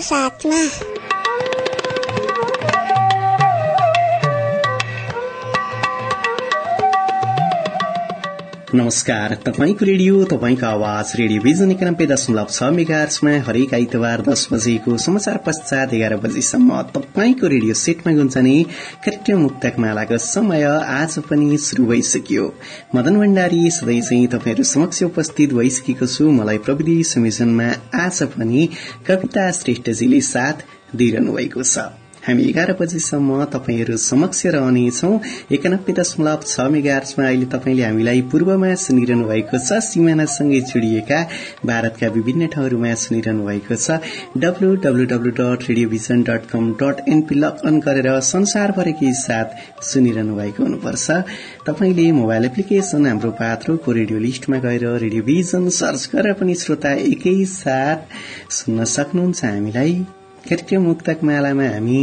साथमा नमस्कार तपाईँको रेडियो तपाईँको आवाज रेडियो भिजन एकानब्बे दशमलव छ मेगार्समा हरेक आइतबार दस बजेको समाचार पश्चात एघार बजेसम्म तपाईँको रेडियो सेटमा गुन्जने कार्यक्रम मुक्तक मालाको समय आज पनि शुरू भइसक्यो। मदन भण्डारी सधैँ चाहिँ तपाईँहरू समक्ष उपस्थित भइसकेको छु। मलाई प्रविधि संयोजनमा आज पनि कविता श्रेष्ठजीले साथ दिइरहनु भएको छ। हामी एघार बजीसम्म तपाईँहरू समक्ष रहनेछौ। एकानब्बे दशमलव छ मेगार्समा अहिले तपाईँले हामीलाई पूर्वमा सुनिरहनु भएको छ। सिमानासँगै जोडिएका भारतका विभिन्न ठाउँहरूमा सुनिरहनु भएको छ। W W W dot radio vision dot com dot NP log on गरेर संसारभरिकै साथ सुनिरहनु भएको हुनुपर्छ। तपाईँले मोबाइल एप्लिकेशन हाम्रो पात्रोको रेडियो लिस्टमा गएर रेडियोभिजन सर्च गरेर पनि श्रोता एकैसाथ सुन्न सक्नुहुन्छ हामीलाई। कार्यक्रम मुक्तक मालामा हामी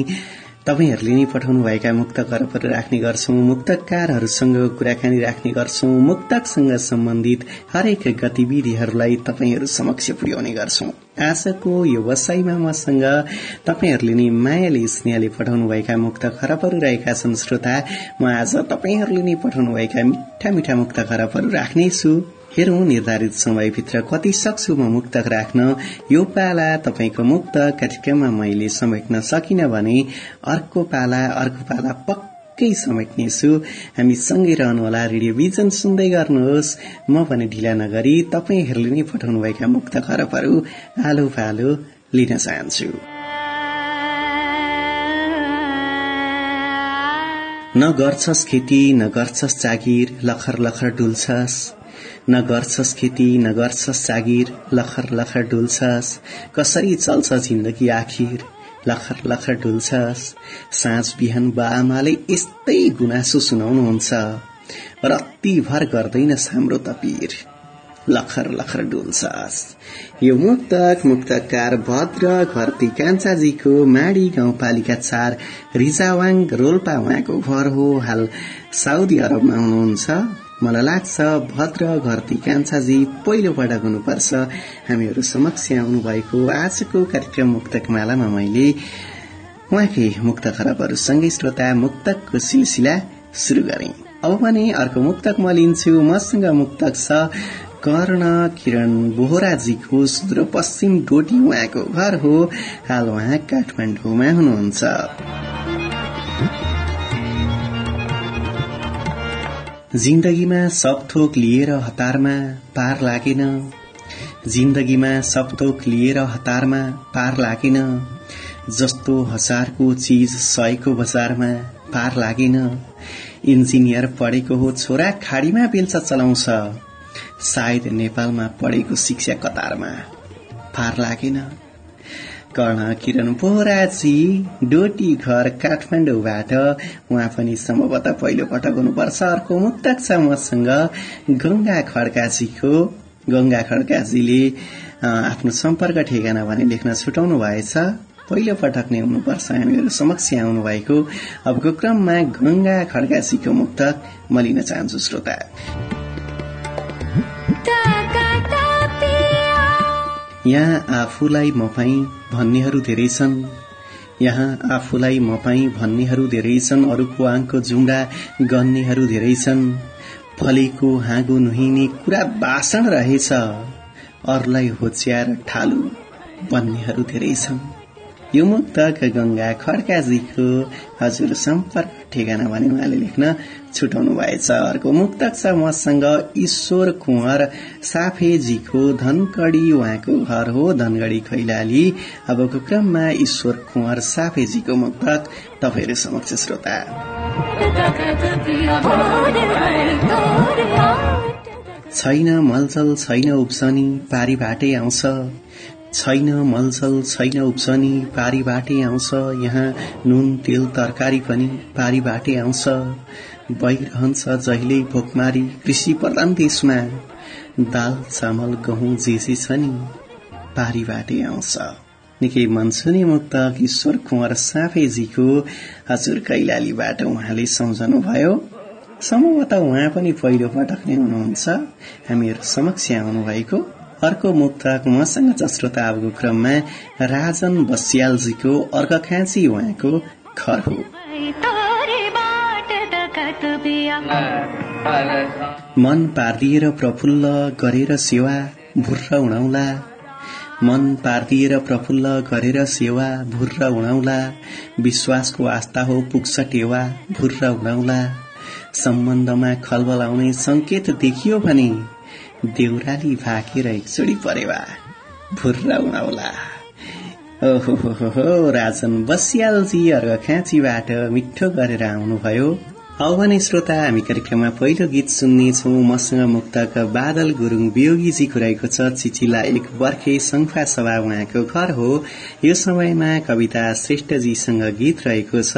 तपाईँहरूले नै पठाउनुभएका मुक्त करपहरू राख्ने गर्छौं मुक्तकारहरूसँग कुराकानी राख्ने गर्छौं मुक्तकसँग सम्बन्धित हरेक गतिविधिहरूलाई तपाईँहरू समक्ष पुर्याउने गर्छौं। आजको यो वसाईमा मसँग तपाईँहरूले नै मायाले स्नेहले पठाउनुभएका मुक्त खरबहरू रहेका छन् श्रोता। म आज तपाईँहरूले नै पठाउनुभएका मिठा मिठा मुक्त खरबहरू राख्नेछु। हेरौं निर्धारित समयभित्र कति सक्छु म मुक्तक राख्न। यो पाला तपाईँको मुक्त कार्यक्रममा मैले समेट्न सकिन भने अर्को पाला अर्को पाला पक्कै समेट्नेछु। हामी सँगै रहनुहोला रेडियो भिजन सुन्दै गर्नुहोस्। म पनि ढिला नगरी तपाईँहरूले नै पठाउनुभएका मुक्त खरबहरू आलो फालो लिन चाहन्छु। न गर्छस् खेती न गर्छस् जागिर लखर लखर डुल्छस्। न गर्छस् खेती न गर्छस् जागिर लखर लखर डुल्छस्। कसरी चल्छ जिन्दगी आखिर? लखर लखर डुल्छस्। साँझ बिहान बाआमाले यस्तै गुनासो सुनाउनुहुन्छ। रत्तिभर गर्दैनस् हाम्रो तपिर। लखर लखर डुल्छस्। यो मुक्तक मुक्तकार भद्र घरती कान्छाजीको माडी गाउँपालिका चार रिजावाङ रोल्पा उहाँको घर हो। हाल साउदी अरबमा हुनुहुन्छ। मलाई लाग्छ भद्र घरती कान्छाजी पहिलो पटक हुनुपर्छ। हामीहरू समक्ष आउनु भएको आजको कार्यक्रम मुक्तक मालामा मैले उहाँकै मुक्त खराबहरूसँगै श्रोता मुक्तकको सिलसिला शुरू गरे। अब भने अर्को मुक्तक म लिन्छु। मसँग मुक्तक छ कर्ण किरण बोहराजीको सुदूरपश्चिम डोटी उहाँको घर हो। हाल उहाँ काठमाडौँमा हुनुहुन्छ। जिन्दगीमा सब थोक लिएर हतारमा पार लागेन। जिन्दगीमा सब थोक लिएर हतारमा पार लागेन। जस्तो हजारको चिज सयको बजारमा पार लागेन। इन्जिनियर पढेको हो छोरा खाडीमा बेल्चा चलाउँछ। सायद नेपालमा पढेको शिक्षा कतारमा पार लागेन। कर्ण किरण बोहराजी डोटी घर काठमाडौँबाट। उहाँ पनि सम्भवतः पहिलो पटक हुनुपर्छ। अर्को मुक्तक छ मसँग गंगा खड्काजीको गंगा खड्काजीले आफ्नो सम्पर्क ठेगाना भने लेख्न छुटाउनु भएछ। पहिलो पटक नै हुनुपर्छ। हामीहरू समक्ष आउनु भएको अबको क्रममा गंगा खड्काजीको मुक्तक म लिन चाहन्छु श्रोता। यहाँ आफूलाई म पाई भन्नेहरू धेरै छन्। यहाँ आफूलाई म पाई भन्नेहरू धेरै छन्। अरूको आङको जुङ्गा गन्नेहरू धेरै छन्। फलेको हाँगो नुहिने कुरा भाषण रहेछ। अरूलाई होच्याएर ठालु बन्नेहरू धेरै छन्। यो मुक्तक गंगा खड्काजीको हजुर सम्पर्क ठेगाना भने उहाँले लेख्न छुटाउनु भएछ। अर्को मुक्तक छ मसँग ईश्वर कुँवर। साफेजीको धनगढ़ी उहाँको घर हो धनगढ़ी खैलाली। अबको क्रममा ईश्वर कुँवर साफेजीको मुक्तक। तपाईँहरू समक्ष श्रोता। छैन मलजल छैन उब्सनी पारी आउँछ। छैन मलजल छैन उब्सनी पारी आउँछ। यहाँ नुन तेल तरकारी पनि पारी आउँछ। भइरहन्छ जहिले भोकमारी कृषि प्रधान देशमा। दाल चामल गहुँ जे जे छ नि पारी आउँछ। निकै मनसुने मुक्त ईश्वर कुँवर साफेजीको। हजुर कैलालीबाट उहाँले सम्झनुभयो। सम्भवतः उहाँ पनि पहिलो पटक नै हुनुहुन्छ। हामीहरू समक्ष आउनुभएको अर्को मुक्तक मसँग चश्रोता अबको क्रममा राजन बस्यालजीको अर्क खाँची उहाँको घर हो। मन पारिदिएर प्रफुल्ल गरेर सेवा भुर्र उडाउला। मन पारिदिएर प्रफुल्ल गरेर सेवा भुर्र उडाउला। विश्वासको आस्था हो पुग्छ टेवा भुर्र उडाउला। सम्बन्धमा खलबल आउने संकेत देखियो भने देउराली भाकेर एकचोटि परेवा। भुर्रा उनाउला ओहो राजन बसियालजी अर्घ खाँचीबाट मिठो गरेर आउनुभयो। अब भने श्रोता हामी कार्यक्रममा पहिलो गीत सुन्नेछौ। मसँग मुक्तक बादल गुरूङ वियोगीजीको रहेको छ चिचिला एक बर्खे संखा सभा उहाँको घर हो। यो समयमा कविता श्रेष्ठजीसँग गीत रहेको छ।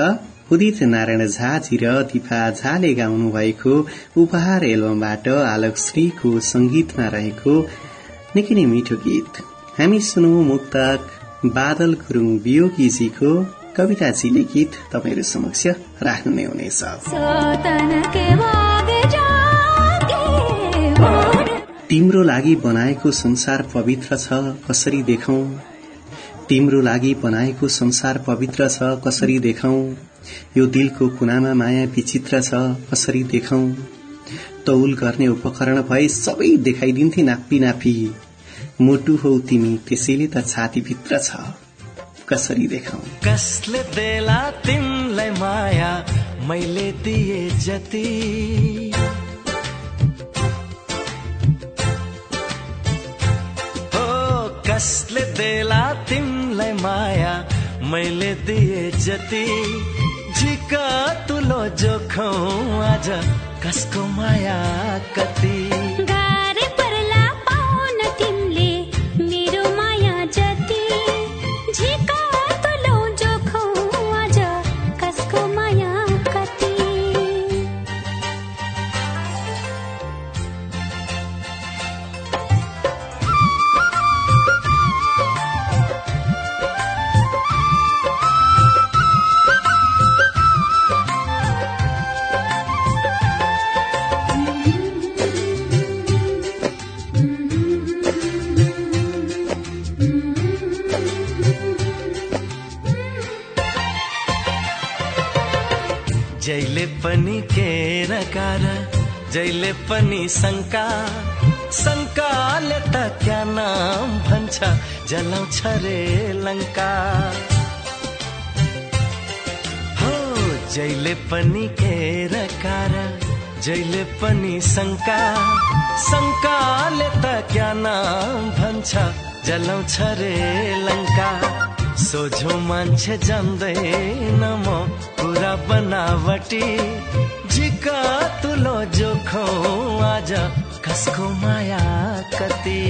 उदित नारायण झाजी र दिपा झाले गाउनु भएको उपहार एल्बमबाट आलोक श्रीको संगीतमा रहेको निकै नै मिठो गीत। हामी सुनौ मुक्तक बादल गुरूङ बियोगीजीको कविताजीले गीत तपाईँहरू समक्ष राख्नु नै हुनेछ। तिम्रो लागि बनाएको संसार पवित्र छ कसरी देखाउ? तिम्रो लागि बनाएको संसार पवित्र छ कसरी देखाउ? यो दिलको कुनामा माया विचित्र छ कसरी देखाउ? तौल गर्ने उपकरण भए सबै देखाइदिन्थे नापी नापी मोटु हौ तिमी त्यसैले त छातीभित्र छ। कसरी देखाउ? कसले देला तिमलाई माया? मैले दिए जति। कसले देला तिमलाई माया? मैले दिए जति। तुलो जोखौ आज कसको माया कति? कार जैले पनि शङ्का शङ्काले त क्या नाम भन्छ जलाउँछ रे लङ्का हो जैले पनि के कार जैले पनि शङ्का शङ्काले त क्या नाम भन्छ जलाउँछ रे लङ्का सोझो मान्छे जान्दैन म पुरा बनावटी। झिका तुलो जोखो आज कसको माया कति?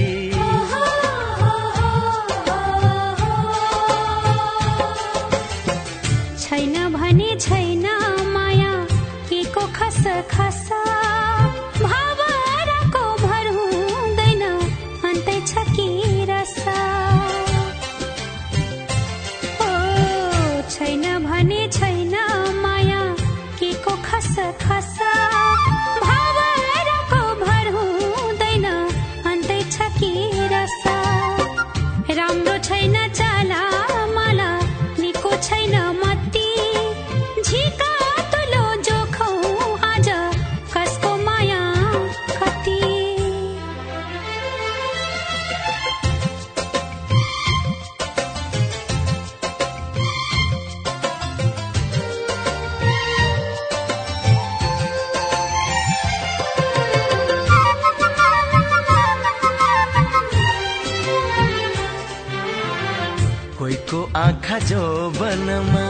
आँखा जो बनमा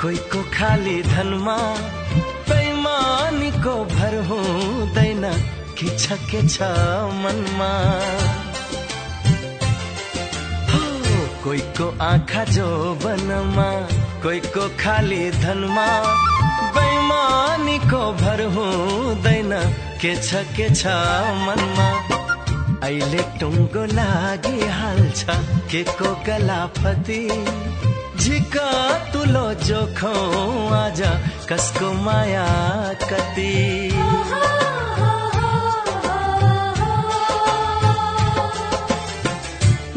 कोहीको खाली धनमा बेमानीको भर हुँदैन कि छके छ मनमा। कोहीको आँखा जो बनमा कोहीको खाली धनमा बेमानीको भर हुँदैन के छ के छ मनमा। अहिले टुङ्गो लागिहाल्छ के को गलाफती झिका तुलो जोखौ आज कसको माया कति।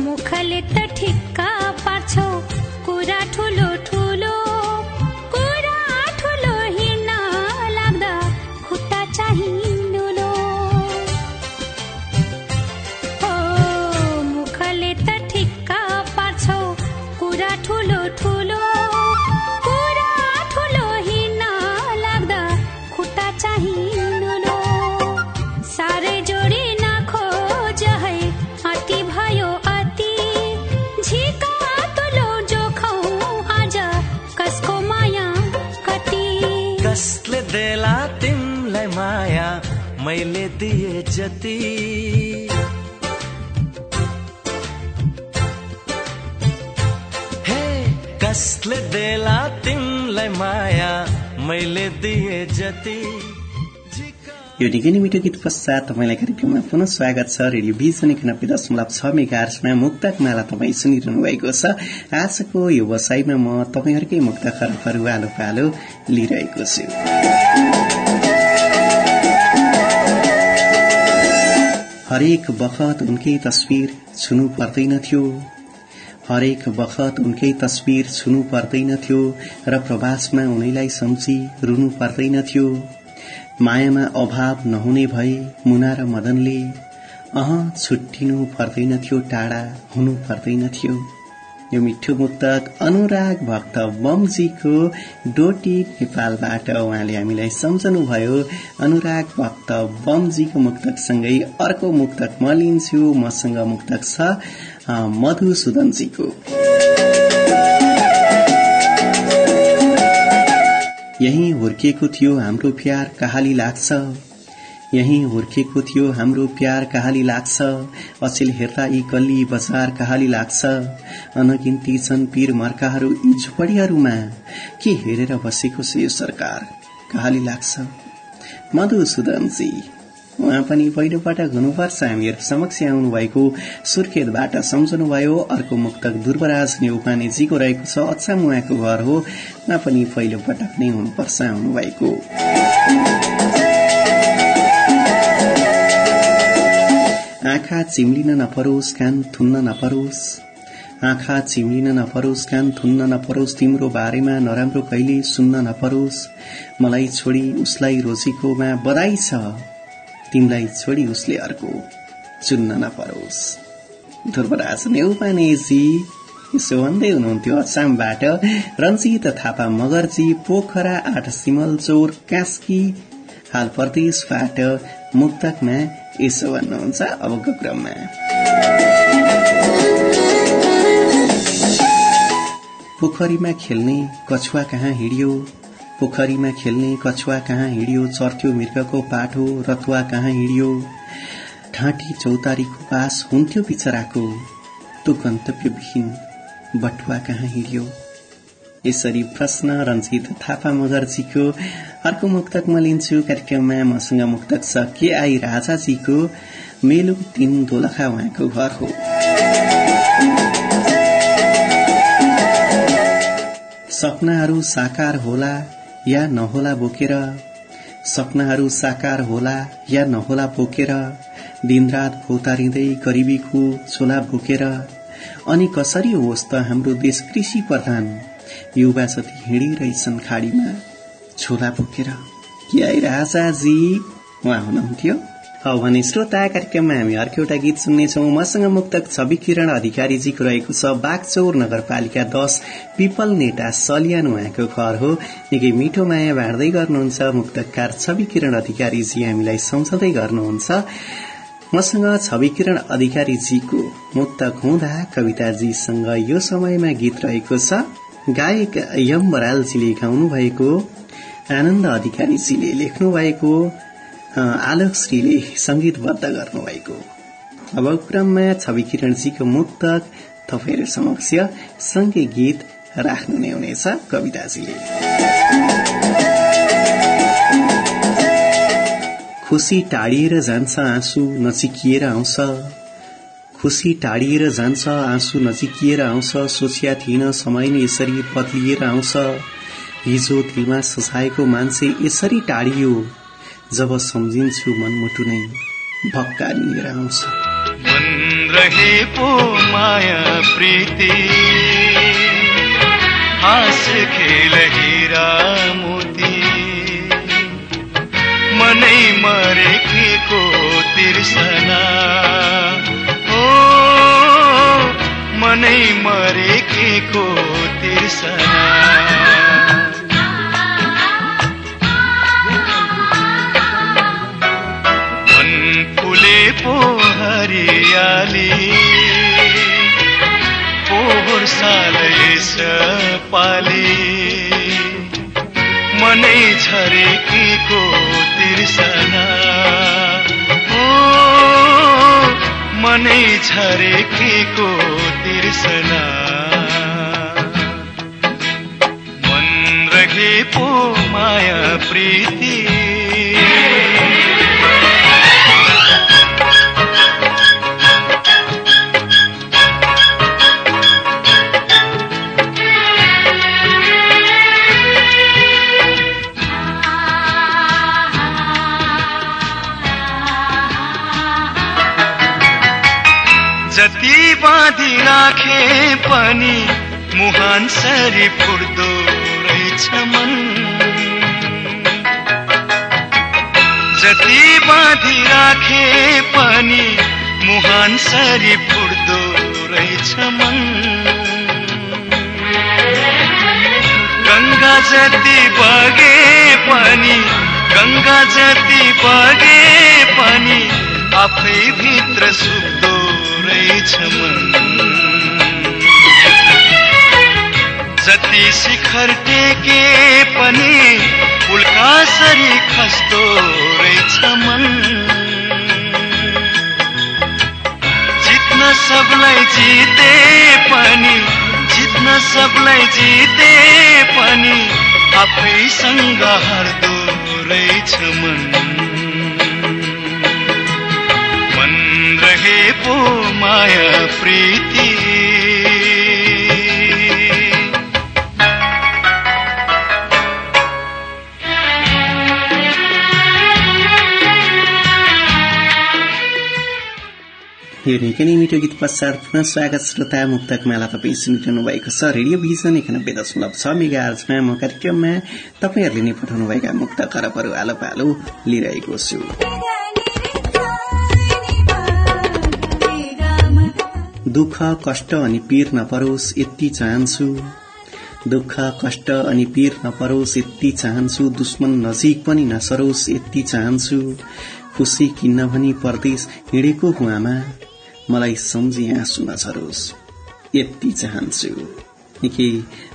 मुखले त ठिक्का पार्छौ कुरा ठुलो ठुलो। जति हे कसले देला तिमलाई माया? मैले दिए जति यो निकै नै मिठो गीत पश्चात तपाईँलाई कार्यक्रममा पुनः स्वागत छ। रेडियो बिजन एकानब्बे दशमलव छ मेगार्समा मुक्तक माला तपाईँ सुनिरहनु भएको छ। आजको यो वसाईमा म तपाईँहरूकै मुक्त खरबहरू आलो पालो लिइरहेको छु। हरेक बखत उनकै तस्विर छुनु पर्दैनथ्यो हरेक बखत उनकै तस्विर छुनु पर्दैनथ्यो र प्रवासमा उनैलाई सम्झी रुनु पर्दैनथ्यो मायामा अभाव नहुने भए मुना र मदनले अह छुट्टिनु पर्दैनथ्यो टाढा हुनु पर्दैनथ्यो यो मिठो मुक्तक अनुराग भक्त बमजीको डोटी नेपालबाट उहाँले हामीलाई सम्झनुभयो। अनुराग भक्त बमजीको मुक्तकसँगै अर्को मुक्तक म लिन्छु मसँग मुक्तक छ मधुसूदनजीको। यही हुर्किएको थियो हाम्रो प्यार कहाली लाग्छ। यही हुर्किएको थियो हाम्रो प्यार कहाली लाग्छ। अचेल हेर्दा यी गल्ली बजार कहाली लाग्छ। अनगिन्ती छन् पीर मर्काहरू यी झुपडीहरूमा के हेरेर बसेको छ यो सरकार? कहाली लाग्छ। मधुसूदनजी उहाँ पनि पहिलोपटक हुनुपर्छ। हामीहरू समक्ष आउनु भएको सुर्खेतबाट सम्झनुभयो अर्को मुक्तक ध्रुवराज नेउपानेजीको रहेको छ। अछाम उहाँको घर हो। उहाँ पनि पहिलो पटक नै हुनुपर्छ आउनु आँखा चिम्लिन नपरोस् कान थुन्न नपरोस्। आँखा चिम्लिन नपरोस् कान थुन्न नपरोस् तिम्रो बारेमा नराम्रो कहिले सुन्न नपरोस्। मलाई छोडी उसलाई रोजेकोमा बधाई छ। तिमीलाई छोडी उसले अर्को चुन्न नपरोस्। ध्रुवराज नेउपानेजी यसो भन्दै हुनुहुन्थ्यो असामबाट रञ्जित थापा मगरजी पोखरा आठ सिमलचौर कास्की हाल प्रदेशबाट मुक्तकमा यसो भन्नुहुन्छ अबको क्रममा। पोखरीमा खेल्ने कछुवा कहाँ हिँडियो? पोखरीमा खेल्ने कछुवा कहाँ हिँडियो? चर्थ्यो मृगको पाठो रथुवा कहाँ हिँडियो? ठाँटी चौतारीको पास हुन्थ्यो बिचराको तो गन्तव्यविहीन बटुवा कहाँ हिँडियो? यसरी प्रश्न रञ्जित थापा मगर्जीको अर्को मुक्तक म लिन्छु। कार्यक्रममा मसँग मुक्तक छ के आई राजाजीको मेलु तीन दोलखा उहाँको घर हो। सपनाहरू साकार होला या नहोला बोकेर? सपनाहरू साकार होला या नहोला बोकेर? दिनरात भौतारिँदै गरिबीको छोला बोकेर? अनि कसरी होस् त हाम्रो देश कृषि प्रधान? युवा जति हिँडिरहेछन् खाडीमा। छोला बोकेर के आइराजाजी उहाँ हुनुहुन्थ्यो? हौ भने श्रोता कार्यक्रममा हामी अर्को एउटा गीत सुन्नेछौ। मसँग मुक्तक छवि किरण अधिकारीजीको रहेको छ बागचौर नगरपालिका दश पिपल नेटा सलियान उहाँको घर हो। निकै मिठो माया बाँड्दै गर्नुहुन्छ। मुक्तकार छवि किरण अधिकारीजी हामीलाई सम्झँदै गर्नुहुन्छ। मसँग छवि किरण अधिकारीजीको मुक्तक हुँदा कविताजीसँग यो समयमा गीत रहेको छ। गायक यम बरालजीले गाउनु भएको आनन्द अधिकारीजीले लेख्नु भएको आलोक श्रीले संगीतबद्ध गर्नुभएको। अब क्रममा छवि किरणजीको मुक्तक तपाईँहरू समक्ष सँगै गीत राख्नु नै हुनेछ कविताजीले। खुसी टाढिएर जान्छ आँसु नचिकिएर आउँछ। खुसी टाढिएर जान्छ आँसु नजिकिएर आउँछ सोचिया थिएन समय नै यसरी बदलिएर आउँछ। हिजो दिलमा सजाएको मान्छे यसरी टाढियो जब सम्झिन्छु मनमुटु नै भक्कानिएर आउँछ। रहे पो माया मनै मरेको तिर्सना मनै मरेको तिर्सना फुले पो हरियाली पोहोर साल यस पाली। मनै झरेकीको तिर्सना मनै झरेकीको तिर्सना मन रहे पो माया प्रीति। पनि मुहान सरी फुट्दो रहेछ मन। जति बाँधी राखे पनि मुहान सरी फुट्दो रहेछ मन। गङ्गा जति बगे पनि गङ्गा जति बगे पनि आफै भित्र सुक्दो रहेछ मन। जति शिखर टेके पनि उल्का सरी खस्दो रहेछ मन जित्न सबलाई जिते पनि जित्न सबलाई जिते पनि आफैसँग हार्दो रहेछ मन मन रहे पो माया प्रीति। यो निकै नै मिठो गीत पश्चात पुनः स्वागत श्रोता मुक्तक माला तपाईँ सुनिरहनु भएको छ। रेडियो भिजन एकानब्बे दशमलव छ मेगा आर्जमा म कार्यक्रममा तपाईँहरूले नै पठाउनुभएका मुक्त खरबहरू आलो पालो लिइरहेको छु। दुःख कष्ट अनि पीर नपरोस् यति चाहन्छु। दुःख कष्ट अनि पीर नपरोस् यति चाहन्छु। दुश्मन नजिक पनि नसरोस् यति चाहन्छु। खुसी किन्न भनी परदेश हिँडेको हुवामा मलाई सम्झी आँसु नछरोस् यति चाहन्छु। निकै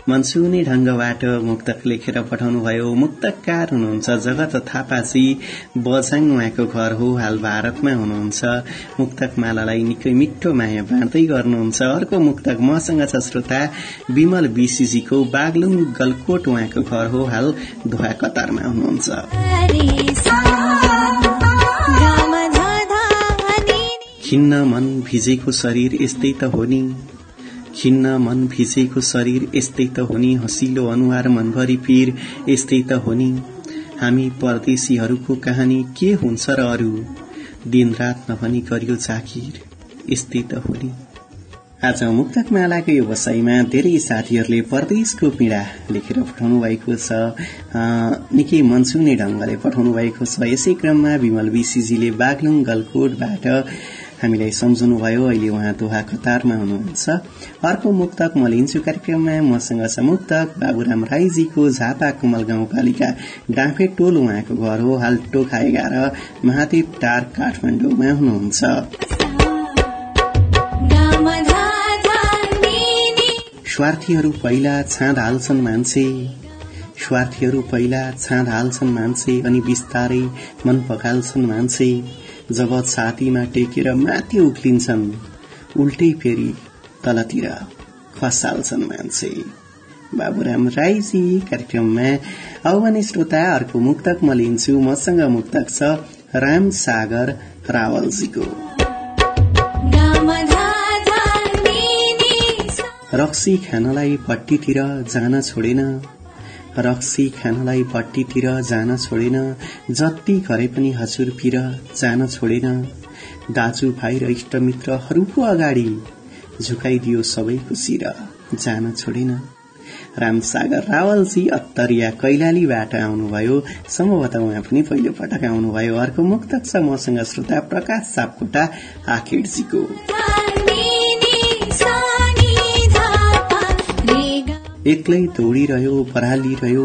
मनसुनी ढंगबाट मुक्तक लेखेर पठाउनुभयो। मुक्तकार हुनुहुन्छ जगत थापाजी बझाङ उहाँको घर हो हाल भारतमा हुनुहुन्छ। मुक्तक मालालाई निकै मिठो माया बाँड्दै गर्नुहुन्छ। अर्को मुक्तक मसँग छ श्रोता विमल बिसीजीको बागलुङ गलकोट उहाँको घर हो हाल धुवा कतारमा हुनुहुन्छ खिन्न मन भिजेको शरीर यस्तै त हो नि। खिन्न मन भिजेको शरीर यस्तै त हो नि। हँसिलो अनुहार मनभरि पीर यस्तै त हो नि। हामी परदेशीहरूको कहानी के हुन्छ र अरू? दिनरात नभनी गरियो जाकिर यस्तै त हो नि। आज मुक्तक मालाको यो वसाईमा धेरै साथीहरूले परदेशको पीड़ा लेखेर पठाउनु भएको छ निकै मनसुने ढंगले पठाउनु भएको छ। यसै क्रममा विमल विसीजीले बागलुङ गलकोटबाट हामीलाई सम्झनुभयो अहिले उहाँ दोहा कतारमा हुनुहुन्छ। अर्को मुक्तक म लिन्छु कार्यक्रममा मसँग छ मुक्तक बाबुराम राईजीको झापा कुमल गाउँपालिका डाँफे टोल उहाँको घर हो। हाल टोखा एघार महादेव टार काठमाडौँमा हुनुहुन्छ। स्वार्थीहरू पहिला छाँद हाल्छन् मान्छे। स्वार्थीहरू पहिला छाँद हाल्छन् मान्छे अनि बिस्तारै मन पखाल्छन् मान्छे। जब छातीमा टेकेर माथि उक्लिन्छन् उल्टै फेरि तलतिर खसाल्छन् मान्छे। बाबुराम राईजी कार्यक्रममा आह्वानी श्रोता अर्को मुक्तक म लिन्छु। मसँग मुक्तक छ राम सागर रावलजीको। रक्सी खानलाई पट्टीतिर जान छोडेन। रक्सी खानलाई पट्टीतिर जान छोडेन। जति गरे पनि हजुरतिर जान छोडेन। दाजु भाइ र इष्टमित्रहरूको अगाडि झुकाइदियो सबैको शिर जान छोडेन। रामसागर रावलजी अत्तरिया कैलालीबाट आउनुभयो। सम्भवतः उहाँ पनि पहिलो पटक आउनुभयो। अर्को मुक्तक छ मसँग श्रोता प्रकाश सापकोटा आखेडजीको एक्लै दौडिरह्यो बरालिरह्यो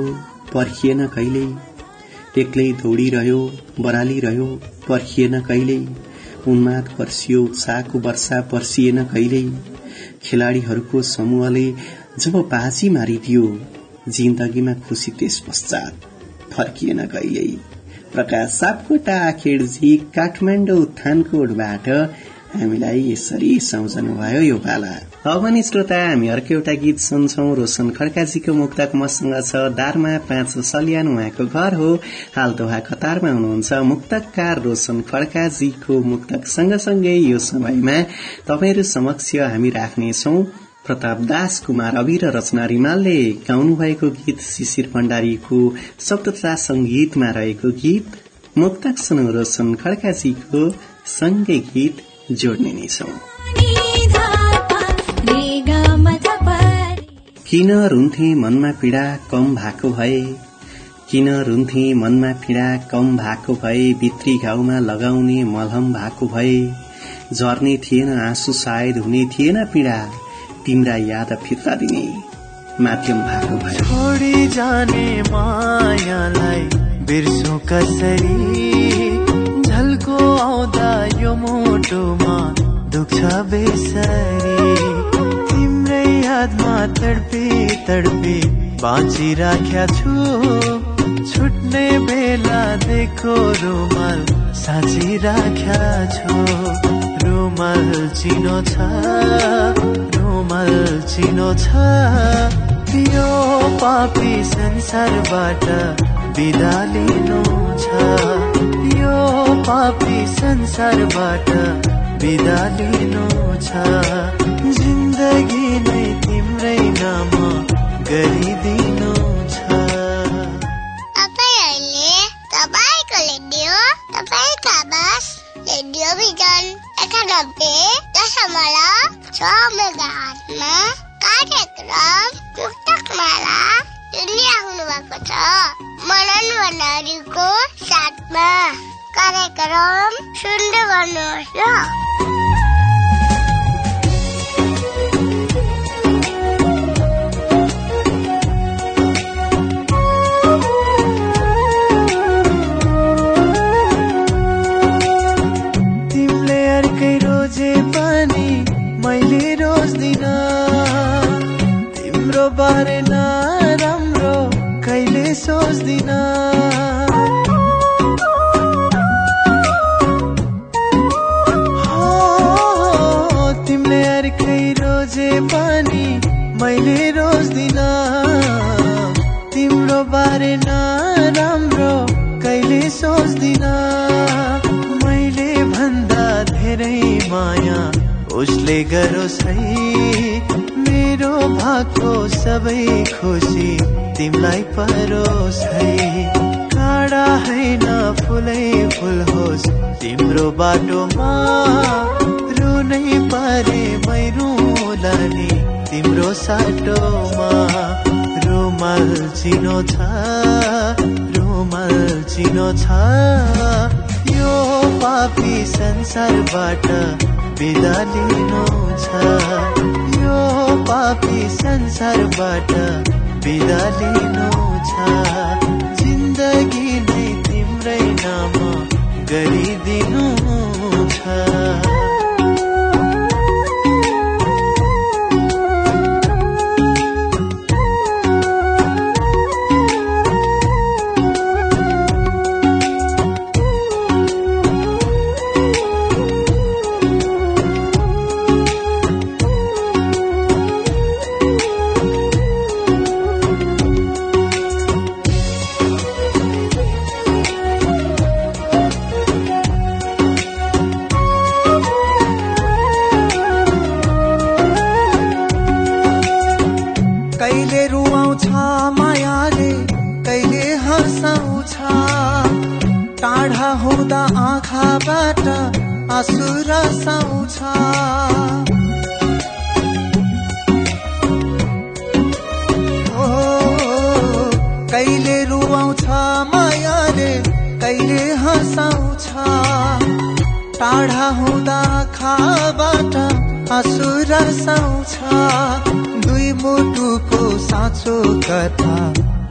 पर्खिएन कहिल्यै। एक्लै दौडिरह्यो बरालिरह्यो पर्खिएन कहिल्यै। उन्माद पर्सियो उत्साहको वर्षा पर्सिएन कहिल्यै। खेलाड़ीहरूको समूहले जब बाजी मारिदियो जिन्दगीमा खुसी त्यस पश्चात फर्किएन कहिल्यै। प्रकाश सापकोटा आखेडजी काठमाडौँ थानकोटबाट हामीलाई यसरी सम्झनु भयो यो पाला। अब नि श्रोता हामी अर्को एउटा गीत सुन्छौ। रोशन खड्काजीको मुक्तक मसँग छ। दारमा पाँच सलियान उहाँको घर हो। हाल दोहा कतारमा हुनुहुन्छ मुक्तककार रोशन खड्काजीको मुक्तक सँगसँगै यो समयमा तपाईँहरू समक्ष हामी राख्नेछौ। प्रताप दास कुमार अवि र रचना रिमालले गाउनु भएको गीत शिशिर भण्डारीको तथा संगीतमा रहेको गीत। मुक्तक सुनौ रोशन खड्काजीको सँगै गीत। जोड्ने नै छौं। किन रुन्थे मनमा पीड़ा कम भएको भए? किन रुन्थे मनमा पीड़ा कम भएको भए? भित्री घाउमा लगाउने मलहम भएको भए? झर्ने थिएन आँसु सायद हुने थिएन पीड़ा। तिम्रा याद फिर्ता दिने माध्यम भएको भयो। छोडी जाने मायालाई बिर्सो कसरी? आउँदा यो मोटोमा दुख्छ बेसरी। तिम्रै यादमा तडपी तडपी बाँचिराख्या छु। छुट्ने बेला देखो रुमाल साँचिराख्या छु। रुमाल चिनो छ रुमाल चिनो छ। यो पापी संसारबाट बिदा लिनु छ। पापी संसारबाट बिदा लिनु छ। जिन्दगी नै तिम्रै नाम गरिदिनु छ। तपाईँहरूले तपाईँको रेडियो तपाईँको आवाज रेडियो भिजन एकानब्बे दशमलव छ मेगा हातमा कार्यक्रम मुक्तकमाला सुनिराख्नु भएको छ। मनन भण्डारीको साथमा। कार्यक्रम सुन्दै गर्नुहोस् ल संसारबाट बिदा लिनु छ जिन्दगी नै तिम्रै नाम गरिदिनु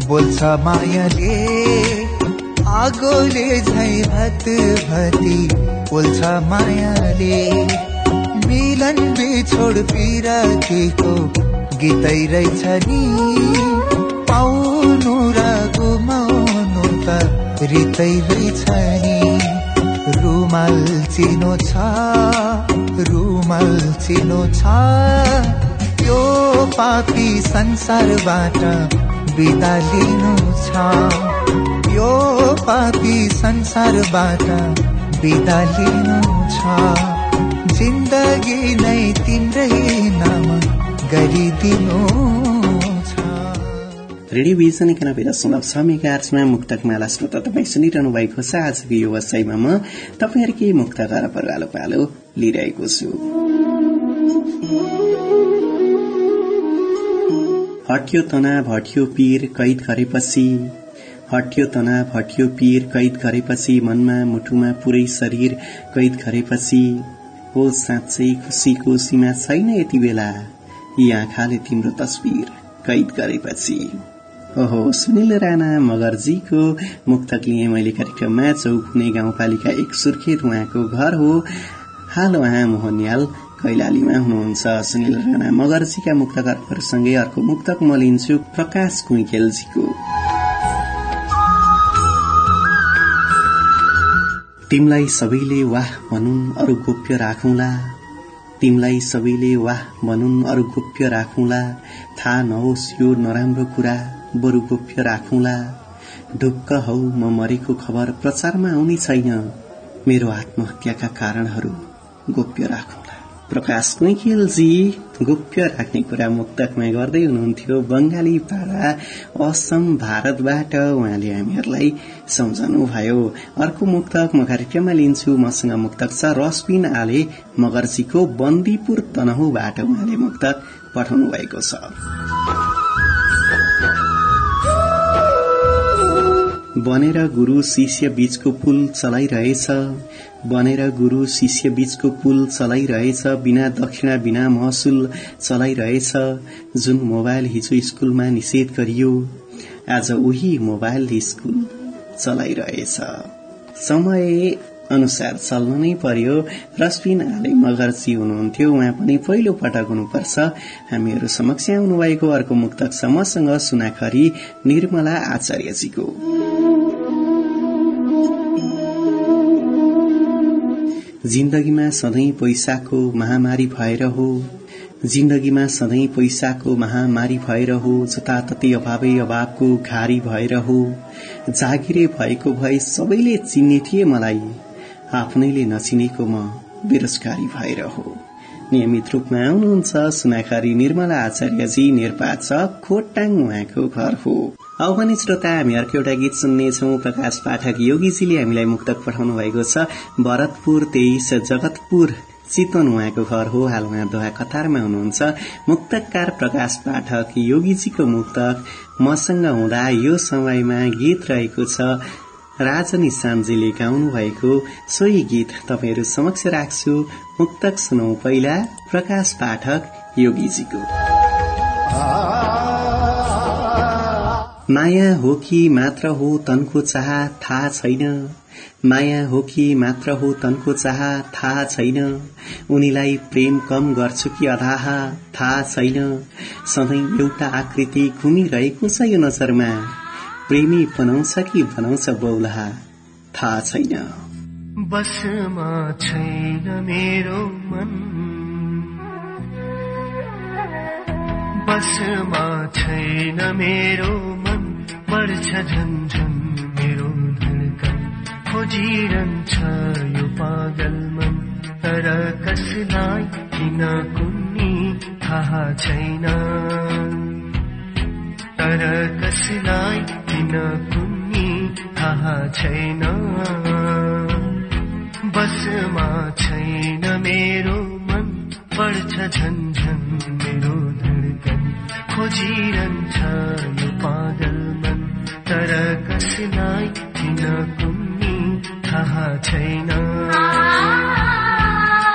बोल्छ मायाले। आगोले झै भत भती बोल्छ मायाले। मिलन बिछोड पिरातीको गीतै रहेछ नि। पाउनु र गुमाउनु त रितै रहेछ नि। रुमाल चिनो छ रुमाल चिनो छ। यो पापी संसारबाट बिदा लिनु छ। यो पापी संसारबाट बिदा लिनु छ। जिन्दगी नै तिम्रै नाम गरिदिनु रेडियो भिजन एकानब्बे दशमलव छ मेगा आर्चमा मुक्तक माला श्रोता तपाईँ सुनिरहनु भएको छ। आजको यो वसाईमा म तपाईँहरूकै मुक्त घर पालो पालो लिइरहेको छु। हट्यो तनाव हट्यो पीर कैद गरेपछि। हट्यो तनाव हट्यो पीर कैद गरेपछि मनमा मुटुमा पुरै शरीर कैद गरेपछि। हो साँच्चै खुसीको सीमा छैन यति बेला। यी आँखाले तिम्रो तस्विर कैद गरेपछि। ओहो सुनिल राणा मगर्जीको मुक्तक लिए मैले कार्यक्रममा चौकुने गाउँपालिका एक सुर्खेत उहाँको घर हो। हाल उहाँ मोहनयाल कैलालीमा हुनुहुन्छ। सुनिल राणा मगर्जीका मुक्तकरहरूसँगै अर्को मुक्तक म लिन्छु प्रकाश कुइकेलजीको। तिमलाई सबैले वाह भनुन् अरू गोप्य राखौंला। तिमलाई सबैले वाह भनुन् अरू गोप्य राखौंला। थाहा नहोस् यो नराम्रो कुरा। बरु गोप्य राखौंला ढुक्क हौ म मरेको खबर प्रचारमा आउने छैन। मेरो आत्महत्याका कारणहरू गोप्य राखौं प्रकाश कुइखेलजी गोप्य राख्ने कुरा मुक्तकमा गर्दै हुनुहुन्थ्यो। बंगाली पारा असम भारतबाट उहाँले हामीहरूलाई सम्झनु भयो अर्को मुक्तक म कार्यक्रममा लिन्छु। मसँग मुक्तक छ रसपिन आले। मगर्जीको बन्दीपुर तनहुबाट उहाँले मुक्तक पठाउनु भएको छ। बनेर गुरु शिष्य बीचको पुल चलाइरहेछ बनेर गुरु शिष्य बीचको पुल चलाइरहेछ बिना दक्षिणा बिना महसुल चलाइरहेछ जुन मोबाइल हिजो स्कूलमा निषेध गरियो आज उही मोबाइल स्कूल चलाइरहेछ। समय अनुसार चल्न नै पर्यो। रश्मिन आले मगर्जी हुनुहुन्थ्यो। उहाँ पनि पहिलो पटक हुनुपर्छ। हामीहरू समक्ष आउनुभएको अर्को मुक्तक छ मसँग सुनाखरी निर्मला आचार्यजीको। जिन्दगीमा सधैँ पैसाको महामारी भएर हो। जिन्दगीमा सधैँ पैसाको महामारी भएर हो। जताततै अभावै अभावको घारी भएर हो। जागिरे भएको भए सबैले चिन्ने थिए मलाई। आफ्नैले नचिनेको म बेरोजगारी भएर हो। नियमित रूपमा आउनुहुन्छ सुनाखारी निर्मला आचार्यजी निर्पाच खोटाङ उहाँको घर हो। अब भने श्रोता हामी अर्को एउटा गीत सुन्नेछौ। प्रकाश पाठक योगीजीले हामीलाई मुक्तक पठाउनु भएको छ। भरतपुर तेइस जगतपुर चितवन उहाँको घर हो। हाल उहाँ दोहा कतारमा हुनुहुन्छ। मुक्तकार प्रकाश पाठक योगीजीको मुक्तक। मसँग हुँदा यो समयमा गीत रहेको छ। राजनी सान्जीले गाउनु भएको सोही गीत। तपाईँहरू समक्ष राख्छु। मुक्तक सुनौ। पहिला प्रकाश पाठक योगीजीको। माया हो कि मात्र हो तनको चाह थाहा छैन। माया हो कि मात्र हो तनको चाह थाहा छैन। उनीलाई प्रेम कम गर्छु कि अधाह थाहा छैन। सधैँ एउटा आकृति घुमिरहेको छ यो नजरमा। प्रेमी बनाउँछ कि बनाउँछ बौलाहा थाहा छैन। बसमा छैन मेरो मन। बसमा छैन मेरो मन। बढ्छ झन्झन मेरो धडकन खोजिरहन्छ यो पागल मन। तर कसलाई किन कुन्नी थाहा छैन। तर कसलाई किन कुन्नी थाहा छैन। बसमा छैन मेरो मन। बढ्छ झन्झन खोजिरहन्छ यो पागल मन तर कसलाई किन कुन्नी थाहा छैन।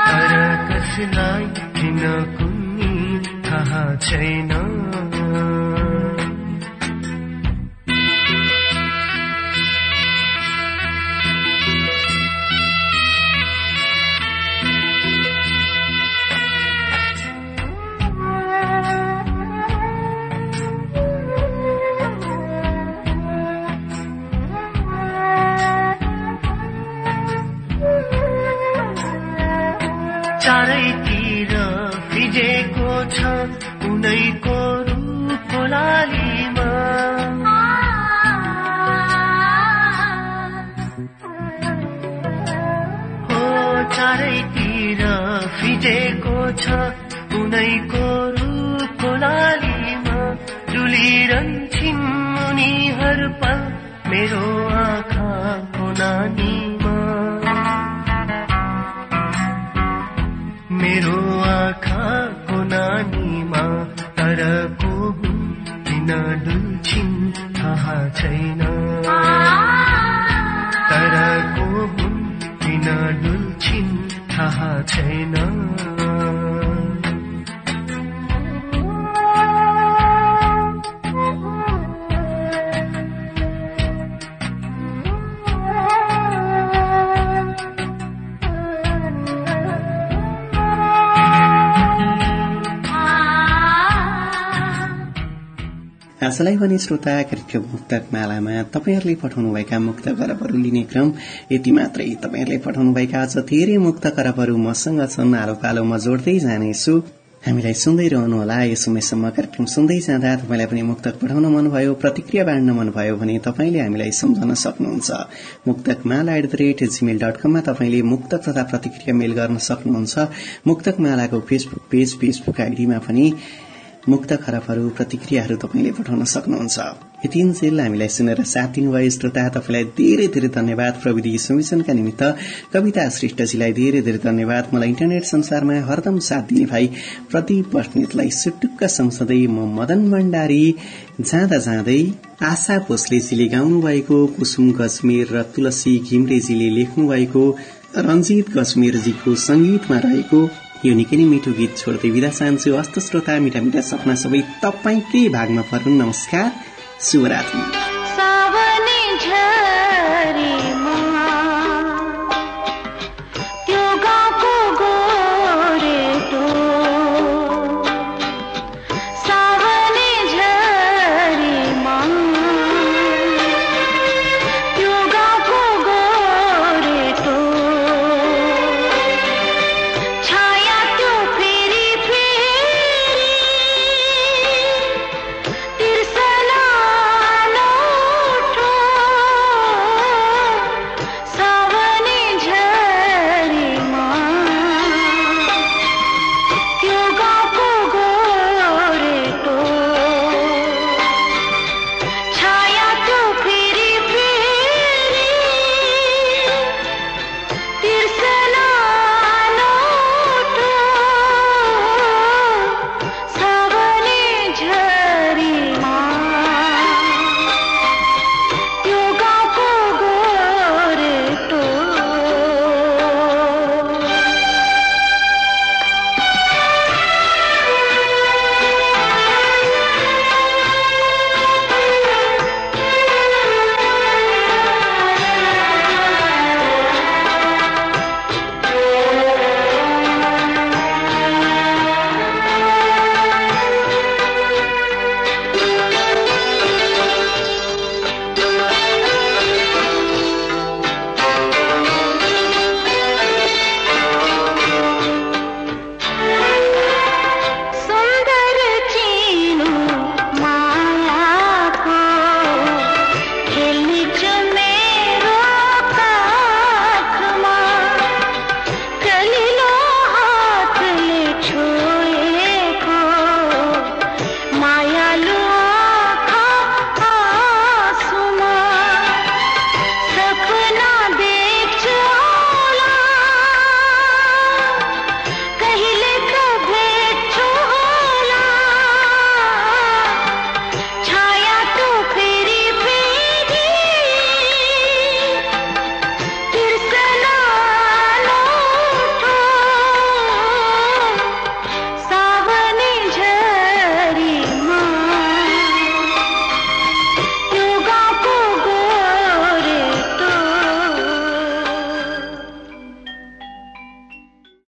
तर कसलाई किन कुन्नी थाहा छैन। चारैतिर फिजेको छ। उनैको रूप लालीमा डुलिरहन्छन् उनीहरू पल मेरो आँखाको नानीमा। मेरो आँखाको नानीमा तर को हुन् किन डुल्छिन् थाहा छैन छैन आजलाई पनि श्रोता कार्यक्रम मुक्तक मालामा तपाईँहरूले पठाउनुभएका मुक्त करबहरू लिने क्रम यति मात्रै। तपाईँहरूले पठाउनुभएका अझ धेरै मुक्त करबहरू मसँग छन्। आलो पालोमा जोड्दै जानेछु। हामीलाई सुन्दै रहनुहोला। यो समयसम्म कार्यक्रम सुन्दै जाँदा तपाईँलाई पनि मुक्तक पठाउन मनभयो प्रतिक्रिया बाँड्न मनभयो भने तपाईँले हामीलाई सम्झन सक्नुहुन्छ। Muktak Mala at the rate Gmail dot कममा तपाईँले मुक्तक तथा प्रतिक्रिया मेल गर्न सक्नुहुन्छ। मुक्तक मालाको फेसबुक पेज फेसबुक आइडीमा पनि मुक्त खराबहरू प्रतिक्रियाहरू तपाईँले पठाउन सक्नुहुन्छ। यतिन्जेल हामीलाई सुनेर साथ दिनुभयो श्रोता तपाईँलाई धेरै धेरै धन्यवाद। प्रविधि संयोजनका निमित्त कविता श्रेष्ठजीलाई धेरै धेरै धन्यवाद। मलाई इन्टरनेट संसारमा हरदम साथ दिने भाइ प्रदीप बस्नेतलाई सुटुक्क सम्झँदै म मदन भण्डारी। जाँदा जाँदै आशा भोसलेजीले गाउनु भएको कुसुम गजमेर र तुलसी घिम्रेजीले लेख्नु भएको रंजीत गजमेरजीको संगीतमा रहेको यो निकै नै मिठो गीत छोड्दै विदा चाहन्छु। हस्त श्रोता मिठा मिठा सपना सबै तपाईँकै भागमा पर्नु नमस्कार शुभरात्री।